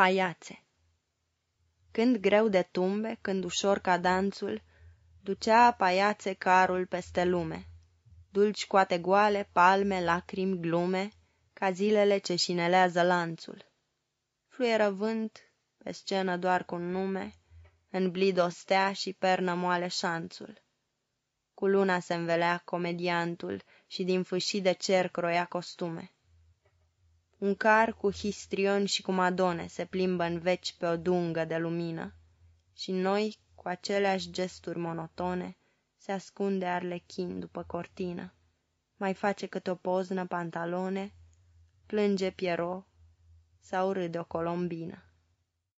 paiațe Când greu de tumbe, când ușor ca danțul, Ducea paiațe carul peste lume. Dulci coate goale, palme, lacrimi, glume, Ca zilele ce șinelează lanțul. Fluieră vânt, pe scenă doar cu un nume, În blid o stea și pernă moale șanțul. Cu luna se învelea comediantul Și din fâșii de cer croia costume. Un car cu histrioni și cu madone Se plimbă în veci pe o dungă de lumină, Și noi, cu aceleași gesturi monotone, Se ascunde arlechin după cortină. Mai face câte o poznă pantalone, Plânge Piero sau râde o colombină.